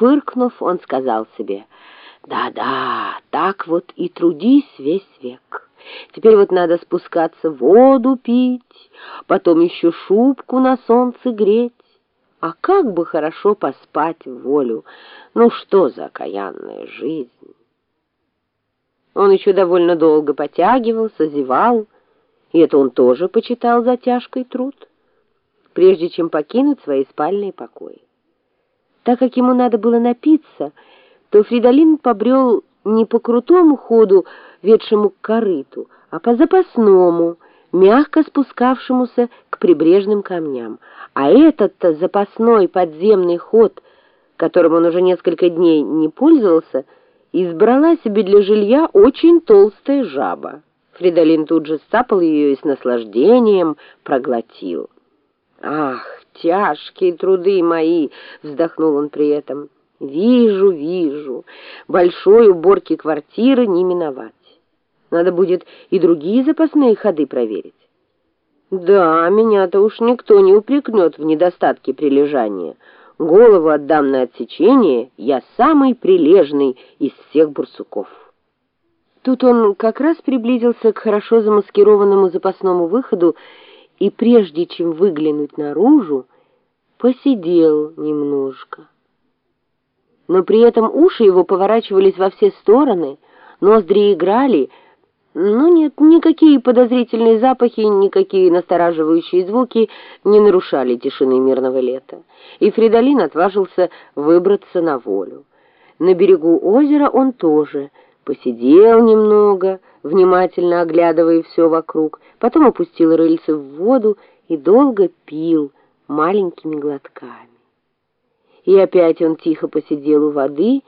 Фыркнув, он сказал себе, «Да-да, так вот и трудись весь век. Теперь вот надо спускаться воду пить, потом еще шубку на солнце греть. А как бы хорошо поспать в волю! Ну что за окаянная жизнь!» Он еще довольно долго потягивался, зевал, и это он тоже почитал за тяжкий труд, прежде чем покинуть свои спальные покои. Так как ему надо было напиться, то Фридолин побрел не по крутому ходу, ведшему к корыту, а по запасному, мягко спускавшемуся к прибрежным камням. А этот-то запасной подземный ход, которым он уже несколько дней не пользовался, избрала себе для жилья очень толстая жаба. Фридолин тут же стапал ее и с наслаждением проглотил. «Ах, тяжкие труды мои!» — вздохнул он при этом. «Вижу, вижу. Большой уборки квартиры не миновать. Надо будет и другие запасные ходы проверить». «Да, меня-то уж никто не упрекнет в недостатке прилежания. Голову отдам на отсечение, я самый прилежный из всех бурсуков». Тут он как раз приблизился к хорошо замаскированному запасному выходу и, прежде чем выглянуть наружу, посидел немножко. Но при этом уши его поворачивались во все стороны, ноздри играли, но нет, никакие подозрительные запахи, никакие настораживающие звуки не нарушали тишины мирного лета, и Фридолин отважился выбраться на волю. На берегу озера он тоже посидел немного, внимательно оглядывая все вокруг, потом опустил рыльце в воду и долго пил, маленькими глотками. И опять он тихо посидел у воды,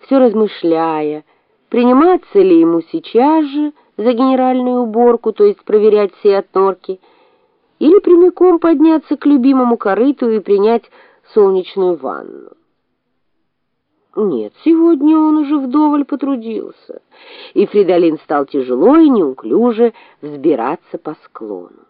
все размышляя, приниматься ли ему сейчас же за генеральную уборку, то есть проверять все отнорки, или прямиком подняться к любимому корыту и принять солнечную ванну. Нет, сегодня он уже вдоволь потрудился, и Фридолин стал тяжело и неуклюже взбираться по склону.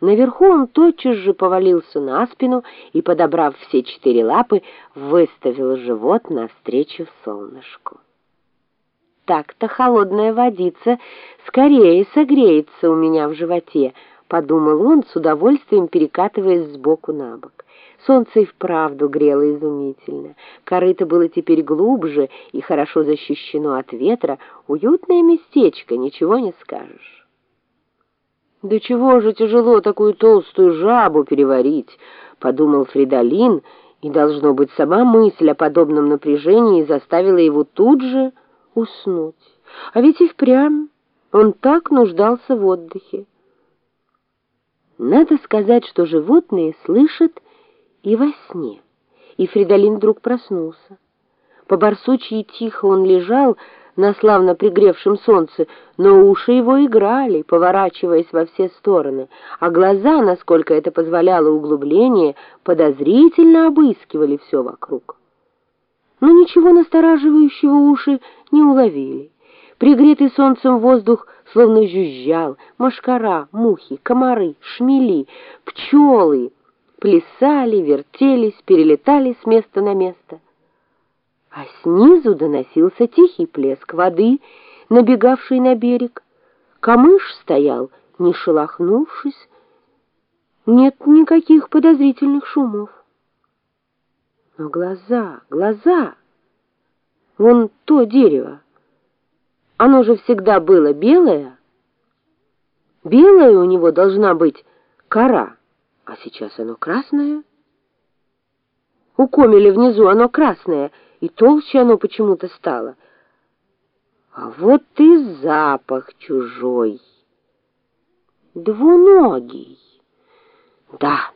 Наверху он тотчас же повалился на спину и, подобрав все четыре лапы, выставил живот навстречу солнышку. Так-то холодная водица скорее согреется у меня в животе, подумал он, с удовольствием перекатываясь сбоку на бок. Солнце и вправду грело изумительно. Корыто было теперь глубже и хорошо защищено от ветра. Уютное местечко, ничего не скажешь. «Да чего же тяжело такую толстую жабу переварить?» — подумал Фридолин, и, должно быть, сама мысль о подобном напряжении заставила его тут же уснуть. А ведь и впрямь он так нуждался в отдыхе. Надо сказать, что животные слышат и во сне, и Фридолин вдруг проснулся. По барсучьи тихо он лежал, на славно пригревшем солнце, но уши его играли, поворачиваясь во все стороны, а глаза, насколько это позволяло углубление, подозрительно обыскивали все вокруг. Но ничего настораживающего уши не уловили. Пригретый солнцем воздух словно жужжал, мошкара, мухи, комары, шмели, пчелы плясали, вертелись, перелетали с места на место — а снизу доносился тихий плеск воды, набегавший на берег. Камыш стоял, не шелохнувшись. Нет никаких подозрительных шумов. Но глаза, глаза! Вон то дерево. Оно же всегда было белое. Белая у него должна быть кора, а сейчас оно красное. У комеля внизу оно красное — и толще оно почему-то стало. А вот и запах чужой. Двуногий. Да,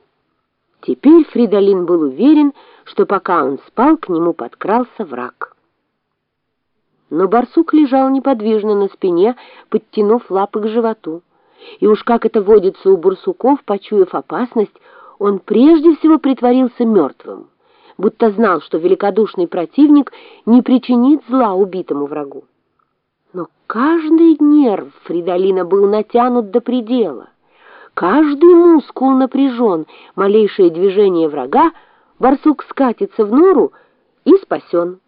теперь Фридолин был уверен, что пока он спал, к нему подкрался враг. Но барсук лежал неподвижно на спине, подтянув лапы к животу. И уж как это водится у барсуков, почуяв опасность, он прежде всего притворился мертвым будто знал, что великодушный противник не причинит зла убитому врагу. Но каждый нерв Фридолина был натянут до предела. Каждый мускул напряжен, малейшее движение врага, барсук скатится в нору, и спасен.